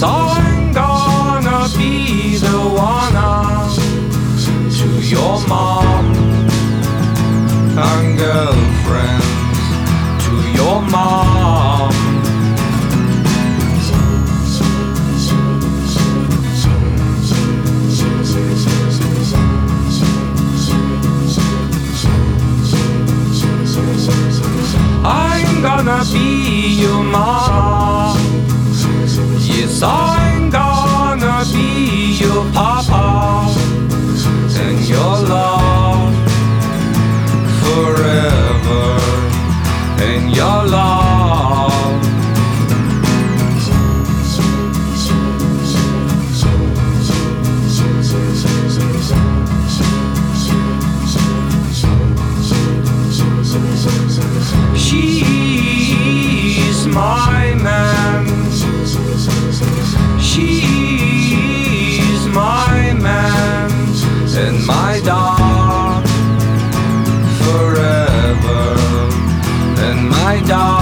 Yes, I'm gonna be the one to your mom and girlfriends to your mom. I'm gonna be your mama. Cause I'm gonna be your papa and your love forever and your love. She's mine. my dog.